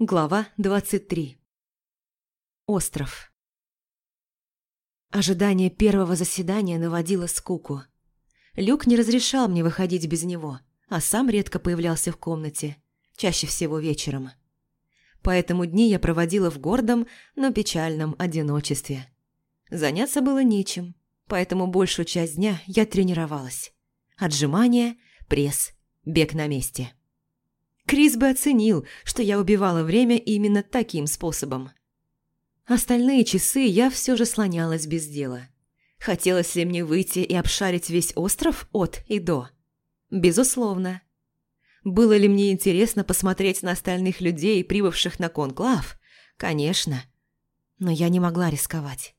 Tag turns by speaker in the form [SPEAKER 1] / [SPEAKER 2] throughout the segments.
[SPEAKER 1] Глава 23 Остров Ожидание первого заседания наводило скуку. Люк не разрешал мне выходить без него, а сам редко появлялся в комнате, чаще всего вечером. Поэтому дни я проводила в гордом, но печальном одиночестве. Заняться было нечем, поэтому большую часть дня я тренировалась. Отжимания, пресс, бег на месте – Крис бы оценил, что я убивала время именно таким способом. Остальные часы я все же слонялась без дела. Хотелось ли мне выйти и обшарить весь остров от и до? Безусловно. Было ли мне интересно посмотреть на остальных людей, прибывших на конклав? Конечно. Но я не могла рисковать.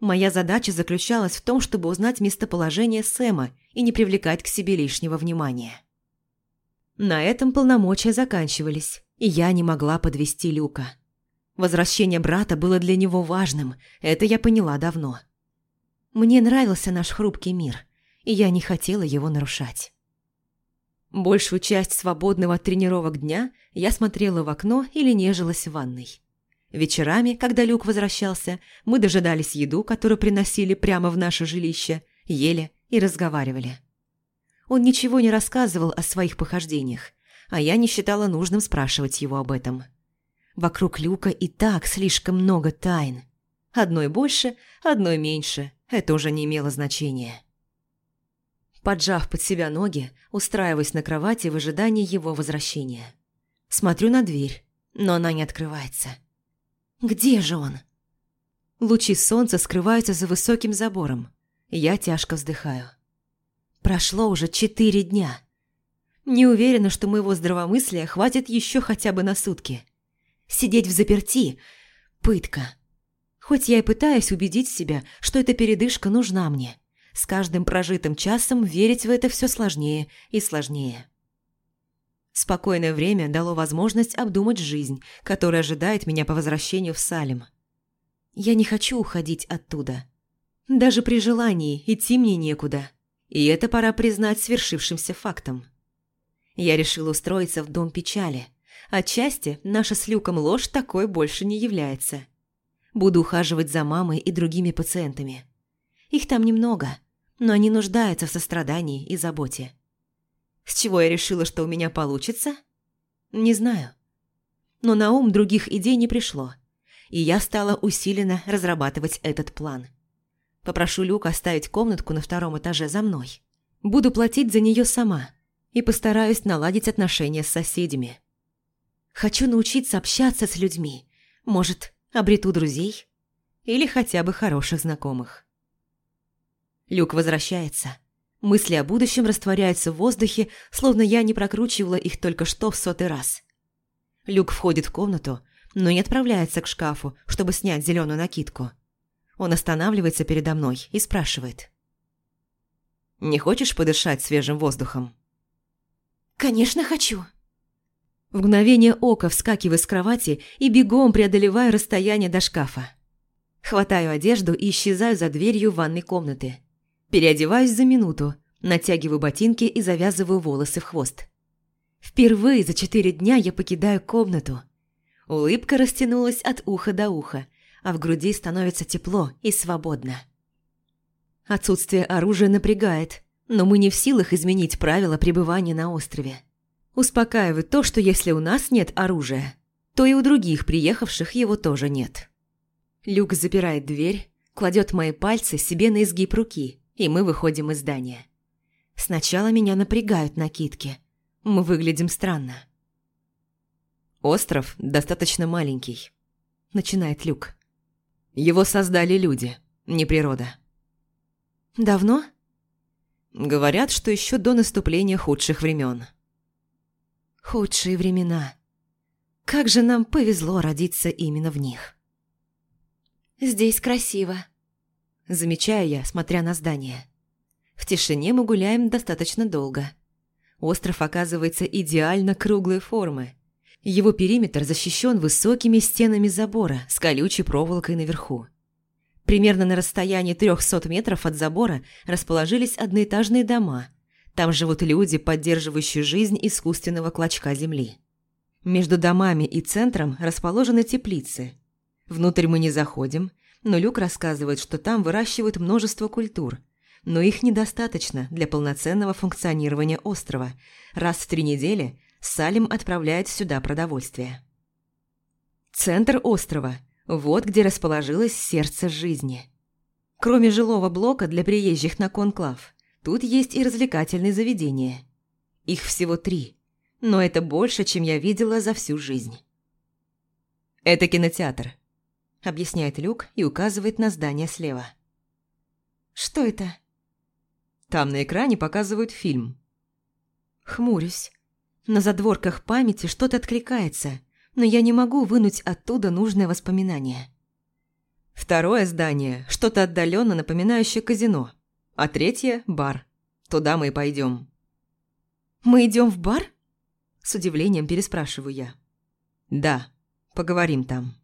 [SPEAKER 1] Моя задача заключалась в том, чтобы узнать местоположение Сэма и не привлекать к себе лишнего внимания. На этом полномочия заканчивались, и я не могла подвести Люка. Возвращение брата было для него важным, это я поняла давно. Мне нравился наш хрупкий мир, и я не хотела его нарушать. Большую часть свободного от тренировок дня я смотрела в окно или нежилась в ванной. Вечерами, когда Люк возвращался, мы дожидались еду, которую приносили прямо в наше жилище, ели и разговаривали. Он ничего не рассказывал о своих похождениях, а я не считала нужным спрашивать его об этом. Вокруг Люка и так слишком много тайн. Одной больше, одной меньше. Это уже не имело значения. Поджав под себя ноги, устраиваясь на кровати в ожидании его возвращения. Смотрю на дверь, но она не открывается. Где же он? Лучи солнца скрываются за высоким забором. Я тяжко вздыхаю. Прошло уже четыре дня. Не уверена, что моего здравомыслия хватит еще хотя бы на сутки. Сидеть в заперти – пытка. Хоть я и пытаюсь убедить себя, что эта передышка нужна мне. С каждым прожитым часом верить в это все сложнее и сложнее. Спокойное время дало возможность обдумать жизнь, которая ожидает меня по возвращению в Салем. Я не хочу уходить оттуда. Даже при желании идти мне некуда. И это пора признать свершившимся фактом. Я решила устроиться в дом печали. Отчасти наша с Люком ложь такой больше не является. Буду ухаживать за мамой и другими пациентами. Их там немного, но они нуждаются в сострадании и заботе. С чего я решила, что у меня получится? Не знаю. Но на ум других идей не пришло, и я стала усиленно разрабатывать этот план – Попрошу Люка оставить комнатку на втором этаже за мной. Буду платить за нее сама и постараюсь наладить отношения с соседями. Хочу научиться общаться с людьми. Может, обрету друзей? Или хотя бы хороших знакомых. Люк возвращается. Мысли о будущем растворяются в воздухе, словно я не прокручивала их только что в сотый раз. Люк входит в комнату, но не отправляется к шкафу, чтобы снять зеленую накидку. Он останавливается передо мной и спрашивает. «Не хочешь подышать свежим воздухом?»
[SPEAKER 2] «Конечно хочу!»
[SPEAKER 1] В мгновение ока вскакиваю с кровати и бегом преодолеваю расстояние до шкафа. Хватаю одежду и исчезаю за дверью ванной комнаты. Переодеваюсь за минуту, натягиваю ботинки и завязываю волосы в хвост. Впервые за четыре дня я покидаю комнату. Улыбка растянулась от уха до уха, а в груди становится тепло и свободно. Отсутствие оружия напрягает, но мы не в силах изменить правила пребывания на острове. Успокаивает то, что если у нас нет оружия, то и у других приехавших его тоже нет. Люк запирает дверь, кладет мои пальцы себе на изгиб руки, и мы выходим из здания. Сначала меня напрягают накидки. Мы выглядим странно. «Остров достаточно маленький», – начинает Люк. Его создали люди, не природа.
[SPEAKER 2] Давно?
[SPEAKER 1] Говорят, что еще до наступления худших времен.
[SPEAKER 2] Худшие времена. Как же нам повезло родиться именно в них. Здесь красиво.
[SPEAKER 1] Замечаю я, смотря на здание. В тишине мы гуляем достаточно долго. Остров оказывается идеально круглой формы – его периметр защищен высокими стенами забора с колючей проволокой наверху. Примерно на расстоянии 300 метров от забора расположились одноэтажные дома. Там живут люди, поддерживающие жизнь искусственного клочка земли. Между домами и центром расположены теплицы. Внутрь мы не заходим, но Люк рассказывает, что там выращивают множество культур, но их недостаточно для полноценного функционирования острова. Раз в три недели Салим отправляет сюда продовольствие. Центр острова – вот где расположилось сердце жизни. Кроме жилого блока для приезжих на конклав, тут есть и развлекательные заведения. Их всего три, но это больше, чем я видела за всю жизнь. «Это кинотеатр», – объясняет Люк и указывает на здание слева.
[SPEAKER 2] «Что это?»
[SPEAKER 1] Там на экране показывают фильм.
[SPEAKER 2] Хмурюсь. На задворках памяти что-то откликается, но я не могу вынуть оттуда нужное воспоминание.
[SPEAKER 1] Второе здание – что-то отдаленно напоминающее казино, а третье – бар. Туда мы и пойдем.
[SPEAKER 2] «Мы идем в бар?»
[SPEAKER 1] С удивлением переспрашиваю я. «Да, поговорим там».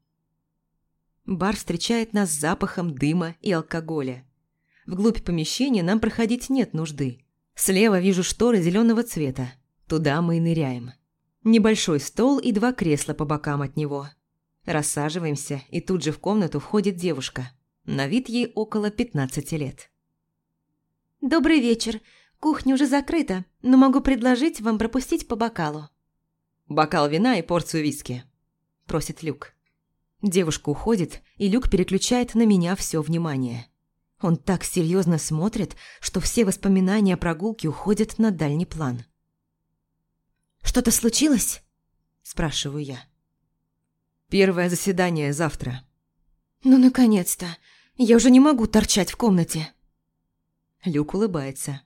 [SPEAKER 1] Бар встречает нас запахом дыма и алкоголя. Вглубь помещения нам проходить нет нужды. Слева вижу шторы зеленого цвета. Туда мы и ныряем. Небольшой стол и два кресла по бокам от него. Рассаживаемся, и тут же в комнату входит девушка. На вид ей около 15 лет.
[SPEAKER 2] «Добрый вечер. Кухня уже закрыта, но могу предложить вам пропустить по бокалу».
[SPEAKER 1] «Бокал вина и порцию виски», – просит Люк. Девушка уходит, и Люк переключает на меня все внимание. Он так серьезно смотрит, что все воспоминания о прогулке уходят на дальний план.
[SPEAKER 2] «Что-то случилось?»
[SPEAKER 1] – спрашиваю я. «Первое заседание завтра».
[SPEAKER 2] «Ну, наконец-то! Я уже не могу торчать в комнате!»
[SPEAKER 1] Люк улыбается.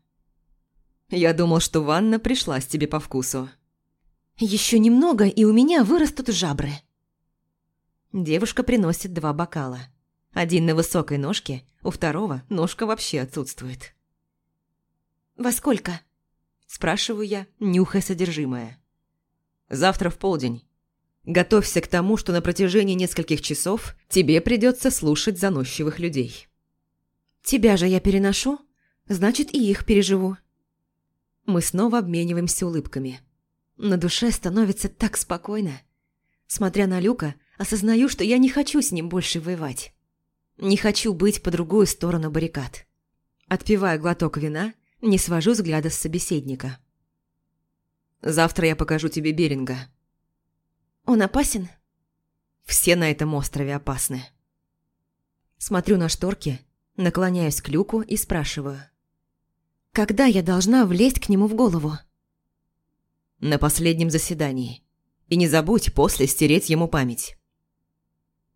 [SPEAKER 1] «Я думал, что ванна пришлась тебе по вкусу».
[SPEAKER 2] «Еще немного, и у меня вырастут жабры».
[SPEAKER 1] Девушка приносит два бокала. Один на высокой ножке, у второго ножка вообще отсутствует.
[SPEAKER 2] «Во сколько?»
[SPEAKER 1] Спрашиваю я, нюхая содержимое. «Завтра в полдень. Готовься к тому, что на протяжении нескольких часов тебе придется слушать заносчивых людей».
[SPEAKER 2] «Тебя же я переношу, значит, и их переживу».
[SPEAKER 1] Мы снова обмениваемся улыбками. На душе становится так спокойно. Смотря на Люка, осознаю, что я не хочу с ним больше воевать. Не хочу быть по другую сторону баррикад. Отпиваю глоток вина, не свожу взгляда с собеседника. «Завтра я покажу тебе Беринга».
[SPEAKER 2] «Он опасен?»
[SPEAKER 1] «Все на этом острове опасны». Смотрю на шторки, наклоняюсь к люку и спрашиваю.
[SPEAKER 2] «Когда я должна влезть к нему в голову?»
[SPEAKER 1] «На последнем заседании. И не забудь после стереть ему память».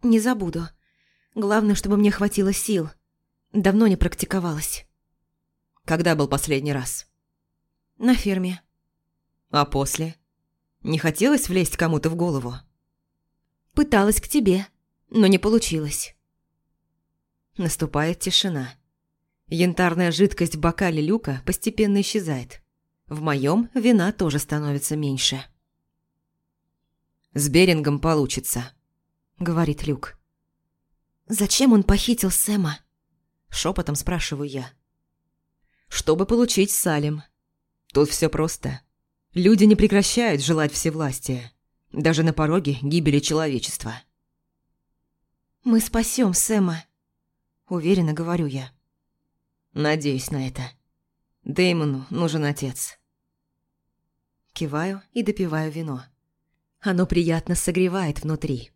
[SPEAKER 2] «Не забуду. Главное, чтобы мне хватило сил. Давно не практиковалась.
[SPEAKER 1] Когда был последний раз?
[SPEAKER 2] На ферме.
[SPEAKER 1] А после? Не хотелось влезть кому-то в голову?
[SPEAKER 2] Пыталась к тебе, но не получилось.
[SPEAKER 1] Наступает тишина. Янтарная жидкость в бокале люка постепенно исчезает. В моем вина тоже становится меньше. «С Берингом получится», — говорит Люк.
[SPEAKER 2] «Зачем он похитил Сэма?»
[SPEAKER 1] Шепотом спрашиваю я. «Чтобы получить Салим. Тут все просто. Люди не прекращают желать всевластия. Даже на пороге гибели человечества».
[SPEAKER 2] «Мы спасем Сэма», — уверенно говорю я.
[SPEAKER 1] «Надеюсь на это. Дэймону нужен отец». Киваю и допиваю вино. Оно приятно согревает внутри.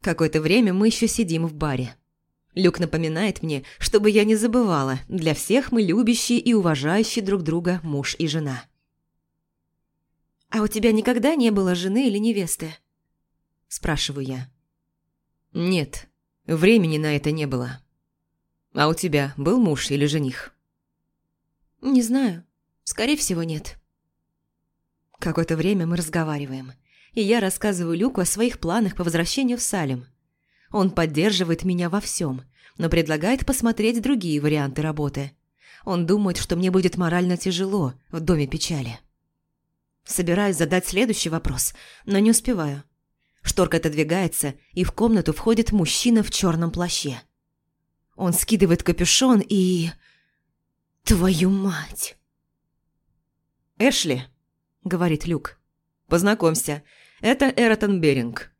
[SPEAKER 1] Какое-то время мы еще сидим в баре. Люк напоминает мне, чтобы я не забывала, для всех мы любящие и уважающие друг друга муж и жена.
[SPEAKER 2] «А у тебя никогда не было жены или невесты?»
[SPEAKER 1] Спрашиваю я. «Нет, времени на это не было. А у тебя был муж или жених?»
[SPEAKER 2] «Не знаю. Скорее всего, нет».
[SPEAKER 1] Какое-то время мы разговариваем и я рассказываю Люку о своих планах по возвращению в Салем. Он поддерживает меня во всем, но предлагает посмотреть другие варианты работы. Он думает, что мне будет морально тяжело в доме печали. Собираюсь задать следующий вопрос, но не успеваю. Шторка отодвигается, и в комнату входит мужчина в черном плаще. Он скидывает капюшон и... Твою мать! «Эшли», — говорит Люк, — «познакомься, Это Эратон Беринг».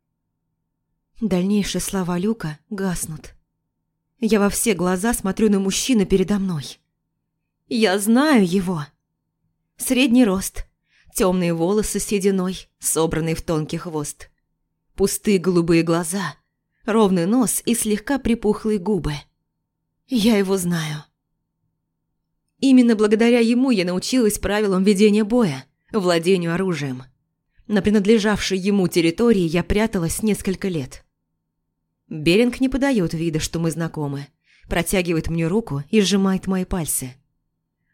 [SPEAKER 2] Дальнейшие слова Люка гаснут. Я во все глаза смотрю на мужчину передо мной. Я знаю его. Средний рост, темные волосы с сединой, собранные в тонкий хвост. Пустые голубые глаза, ровный нос и слегка припухлые губы. Я его знаю. Именно благодаря ему я научилась правилам ведения боя, владению оружием. На принадлежавшей ему территории я пряталась несколько лет. Беринг не подает вида, что мы знакомы. Протягивает мне руку и сжимает мои пальцы.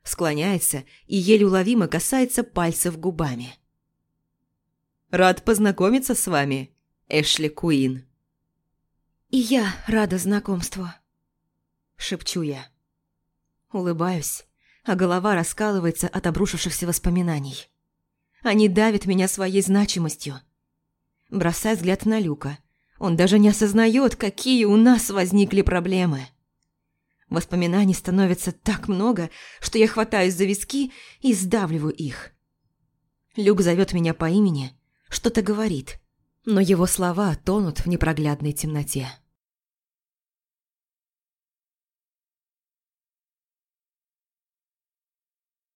[SPEAKER 2] Склоняется и еле уловимо касается пальцев губами. «Рад познакомиться с вами, Эшли Куин». «И я рада знакомству», – шепчу я. Улыбаюсь, а голова раскалывается от обрушившихся воспоминаний. Они давят меня своей значимостью. Бросаю взгляд на Люка – он даже не осознает, какие у нас возникли проблемы. Воспоминаний становится так много, что я хватаюсь за виски и сдавливаю их. Люк зовет меня по имени, что-то говорит, но его слова тонут в непроглядной темноте.